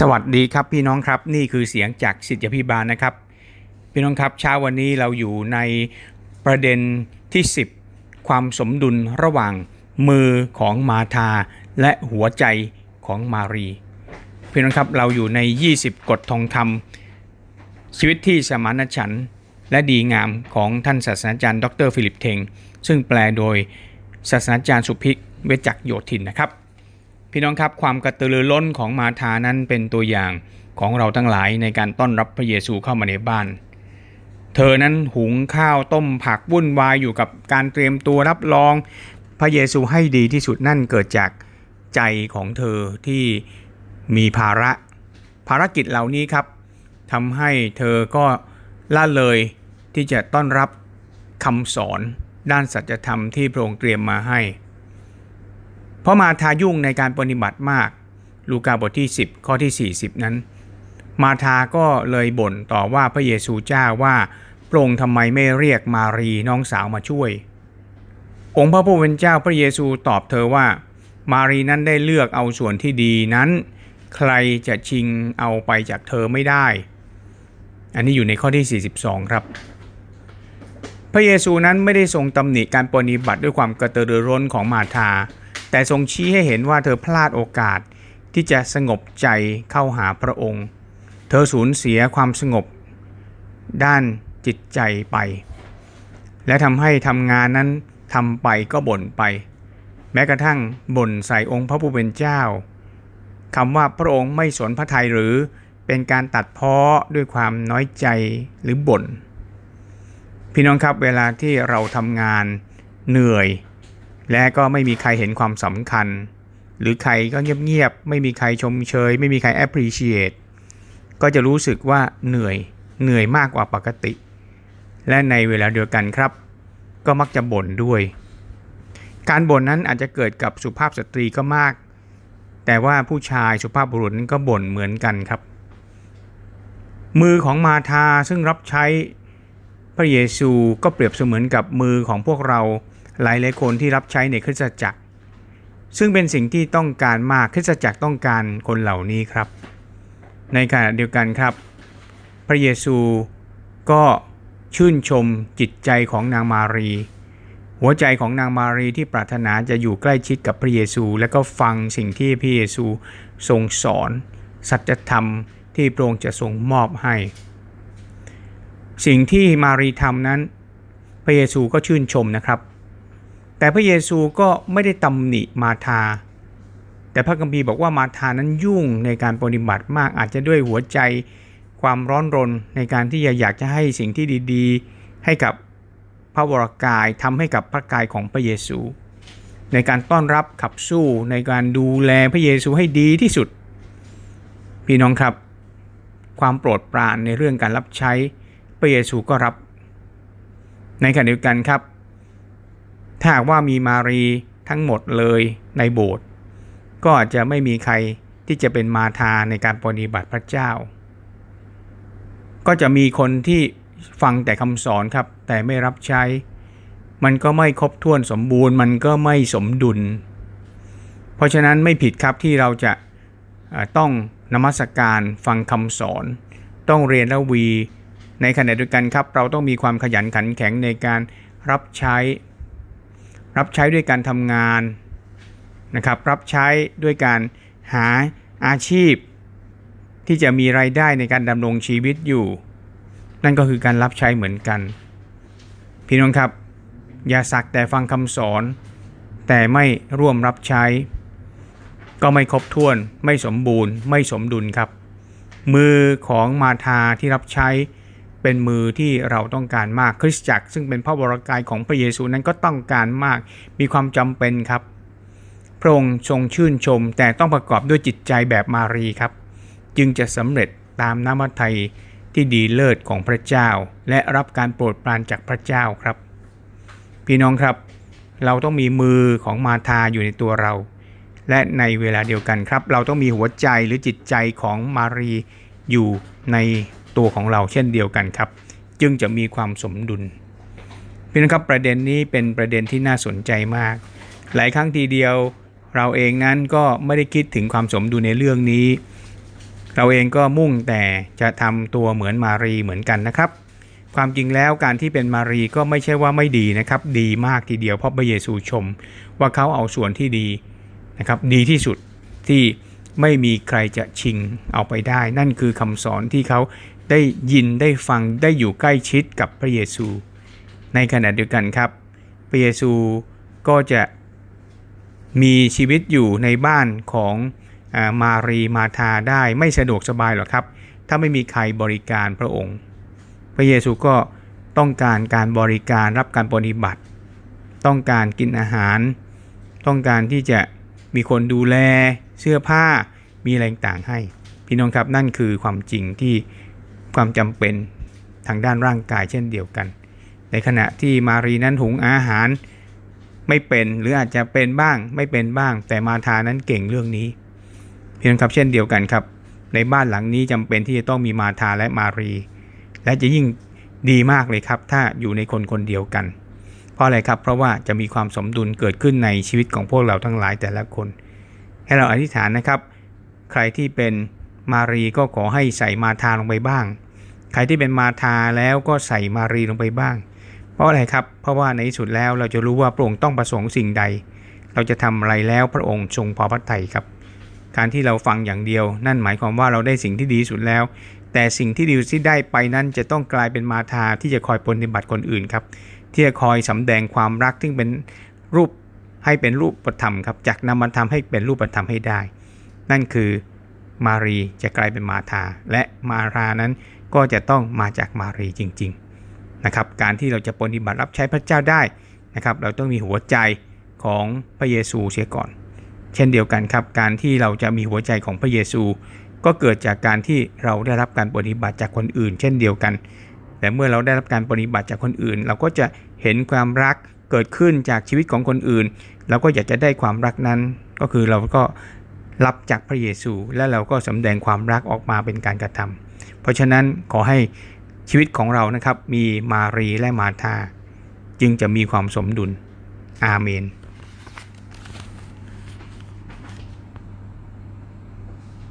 สวัสดีครับพี่น้องครับนี่คือเสียงจากสิทธิพิบาลนะครับ พี่น้องครับเช้าวันนี้เราอยู่ในประเด็นที่ 10 ความสมดุลระหว่างมือของมาธาและหัวใจของมารี พี่น้องครับเราอยู่ใน 20 กฎทองคำชีวิตที่สมานฉันท์และดีงามของท่านศาสนาจารย์ ดรฟิลิปเทง ซึ่งแปลโดยศาสนาจารย์สุภิกเวจักโยธินนะครับ พี่น้องครับความกระตือรือร้นของมาธานั้นเป็นตัวอย่างของเราทั้งหลายในการต้อนรับพระเยซูเข้ามาในบ้าน เธอนั้นหุงข้าวต้มผักวุ่นวายอยู่กับการเตรียมตัวรับรอง พระเยซูให้ดีที่สุดนั่นเกิดจากใจของเธอที่มีภาระ ภารกิจเหล่านี้ครับทำให้เธอก็ละเลยที่จะต้อนรับคำสอนด้านสัจธรรมที่พระองค์เตรียมมาให้ เพราะมาทายุ่งในการปฏิบัติมาก ลูกาบทที่ 10 ข้อที่ 40 นั้น มาทาก็เลยบ่นต่อว่าพระเยซูเจ้าว่าพระองทำไมไม่เรียกมารีน้องสาวมาช่วย องค์พระผู้เป็นเจ้าพระเยซูตอบเธอว่า มารีนั้นได้เลือกเอาส่วนที่ดีนั้น ใครจะชิงเอาไปจากเธอไม่ได้ อันนี้อยู่ในข้อที่ 42 ครับพระเยซูนั้นไม่ได้ทรงตำหนิการปฏิบัติด้วยความกระตือรือร้นของมาธา แต่ทรงชี้ให้เห็นว่าเธอพลาดโอกาสที่จะสงบใจเข้าหาพระองค์ เธอสูญเสียความสงบ ด้านจิตใจไป และทำให้ทำงานนั้นทำไปก็บ่นไป แม้กระทั่งบ่นใส่องค์พระผู้เป็นเจ้าคำว่าพระองค์ไม่สนพระทัยหรือเป็นการตัดเพ้อด้วยความน้อยใจหรือบ่น พี่น้องครับเวลาที่เราทำงานเหนื่อย และก็ไม่มีใครเห็นความสำคัญ หรือใครก็เงียบๆ ไม่มีใครชมเชย ไม่มีใคร appreciate ก็จะรู้สึกว่าเหนื่อยเหนื่อยมากกว่าปกติ และในเวลาเดียวกันครับ ก็มักจะบ่นด้วย การบ่นนั้นอาจจะเกิดกับสุภาพสตรีก็มาก แต่ว่าผู้ชายสุภาพบุรุษนั้นก็บ่นเหมือนกันครับ มือของมาธาซึ่งรับใช้พระเยซูก็เปรียบเสมือนกับมือของพวกเรา หลายหลายคนที่รับใช้ในคริสตจักร ซึ่งเป็นสิ่งที่ต้องการมากคริสตจักรต้องการคนเหล่านี้ครับ ในขณะเดียวกันครับ พระเยซูก็ชื่นชมจิตใจของนางมารี หัวใจของนางมารีที่ปรารถนาจะอยู่ใกล้ชิดกับพระเยซู และก็ฟังสิ่งที่พระเยซูทรงสอน สัจธรรมที่พระองค์จะทรงมอบให้ สิ่งที่มารีทำนั้น พระเยซูก็ชื่นชมนะครับ แต่พระเยซูก็ไม่ได้ตำหนิมาธา แต่พระคัมภีร์บอกว่ามาธานั้นยุ่งในการปฏิบัติมากอาจจะด้วยหัวใจความร้อนรนในการที่อยากจะให้สิ่งที่ดีๆ ให้กับพระวรากายทำให้กับพระกายของพระเยซู ในการต้อนรับขับสู้ในการดูแลพระเยซูให้ดีที่สุด พี่น้องครับ ความโปรดปรานในเรื่องการรับใช้พระเยซูก็รับ ในขณะเดียวกันครับ ถ้าหากว่ามีมารีทั้งหมดเลยในโบสถ์ก็อาจจะไม่มีใครที่จะเป็นมาธาในการปฏิบัติพระเจ้า ก็จะมีคนที่ฟังแต่คำสอนครับ แต่ไม่รับใช้ มันก็ไม่ครบถ้วนสมบูรณ์ มันก็ไม่สมดุล เพราะฉะนั้นไม่ผิดครับที่เราจะต้องนมัสการฟังคำสอน ต้องเรียนละวี ในขณะเดียวกันครับ เราต้องมีความขยันขันแข็งในการรับใช้ รับใช้ด้วยการทำงานนะครับ รับใช้ด้วยการหาอาชีพ ที่จะมีไรายได้ในการดำรงชีวิตอยู่ นั่นก็คือการรับใช้เหมือนกัน พี่น้องครับ อย่าสักแต่ฟังคำสอน แต่ไม่ร่วมรับใช้ ก็ไม่ครบถ้วน ไม่สมบูรณ์ ไม่สมดุลครับ มือของมาธาที่รับใช้ เป็นมือที่เราต้องการมากคริสตจักร ซึ่งเป็นพระวรากายของพระเยซูนั้นก็ต้องการมาก มีความจำเป็นครับ พระองค์ทรงชื่นชม แต่ต้องประกอบด้วยจิตใจแบบมารีครับ จึงจะสำเร็จตามน้ำมัทยที่ดีเลิศของพระเจ้า และรับการโปรดปรานจากพระเจ้าครับ พี่น้องครับ เราต้องมีมือของมาธาอยู่ในตัวเรา และในเวลาเดียวกันครับ เราต้องมีหัวใจหรือจิตใจของมารีอยู่ใน ตัวของเราเช่นเดียวกันครับ จึงจะมีความสมดุลพี่น้องครับประเด็นนี้เป็นประเด็นที่น่าสนใจมาก หลายครั้งทีเดียวเราเองนั้นก็ไม่ได้คิดถึงความสมดุลในเรื่องนี้ เราเองก็มุ่งแต่จะทำตัวเหมือนมารีเหมือนกันนะครับ ความจริงแล้วการที่เป็นมารีก็ไม่ใช่ว่าไม่ดีนะครับ ดีมากทีเดียวเพราะพระเยซูชม ว่าเขาเอาส่วนที่ดีนะครับ ดีที่สุดที่ไม่มีใครจะชิงเอาไปได้ นั่นคือคำสอนที่เขา ได้ยินได้ฟังได้อยู่ใกล้ชิดกับพระเยซู ในขณะเดียวกันครับ พระเยซูก็จะมีชีวิตอยู่ในบ้านของอมารีมาธาได้ไม่สะดวกสบายหรอกครับ ถ้าไม่มีใครบริการพระองค์ พระเยซูก็ต้องการการบริการรับการปฏิบัติ ต้องการกินอาหาร ต้องการที่จะมีคนดูแลเสื้อผ้ามีอะไรต่างให้ พี่น้องครับนั่นคือความจริงที่ ความจำเป็นทางด้านร่างกายเช่นเดียวกัน ในขณะที่มารีนั้นหุงอาหารไม่เป็นหรืออาจจะเป็นบ้างไม่เป็นบ้าง แต่มาทานั้นเก่งเรื่องนี้ เพี่น้องครับเช่นเดียวกันครับ ในบ้านหลังนี้จำเป็นที่จะต้องมีมาทาและมารี และจะยิ่งดีมากเลยครับ ถ้าอยู่ในคนคนเดียวกัน เพราะอะไรครับเพราะว่าจะมีความสมดุลเกิดขึ้นในชีวิตของพวกเราทั้งหลายแต่ละคน ให้เราอธิษฐานนะครับ ใครที่เป็นมารีก็ขอให้ใส่มาทาลงไปบ้าง ใครที่เป็นมาทาแล้วก็ใส่มารีลงไปบ้าง เพราะอะไรครับ เพราะว่าในที่สุดแล้วเราจะรู้ว่าพระองค์ต้องประสงค์สิ่งใด เราจะทำอะไรแล้วพระองค์ทรงพอพระทัยครับ การที่เราฟังอย่างเดียว นั่นหมายความว่าเราได้สิ่งที่ดีสุดแล้ว แต่สิ่งที่ดีที่ได้ไปนั้นจะต้องกลายเป็นมาทาที่จะคอยปฏิบัติคนอื่นครับ ที่จะคอยสำแดงความรักที่เป็นรูปให้เป็นรูปธรรมครับ จากนามธรรมให้เป็นรูปธรรมให้ได้ นั่นคือมารีจะกลายเป็นมาธาและมารานั้น ก็จะต้องมาจากมารีจริงๆนะครับการที่เราจะปฏิบัติรับใช้พระเจ้าได้นะครับเราต้องมีหัวใจของพระเยซูเสียก่อน เช่นเดียวกันครับการที่เราจะมีหัวใจของพระเยซู ก็เกิดจากการที่เราได้รับการปฏิบัติจากคนอื่น เช่นเดียวกัน แต่เมื่อเราได้รับการปฏิบัติจากคนอื่น เราก็จะเห็นความรักเกิดขึ้นจากชีวิตของคนอื่น เราก็อยากจะได้ความรักนั้น ก็คือเราก็รับจากพระเยซู และเราก็สำแดงความรักออกมาเป็นการกระทำ เพราะฉะนั้นขอให้ชีวิตของเรานะครับมีมารีและมาธาจึงจะมีความสมดุลอาเมน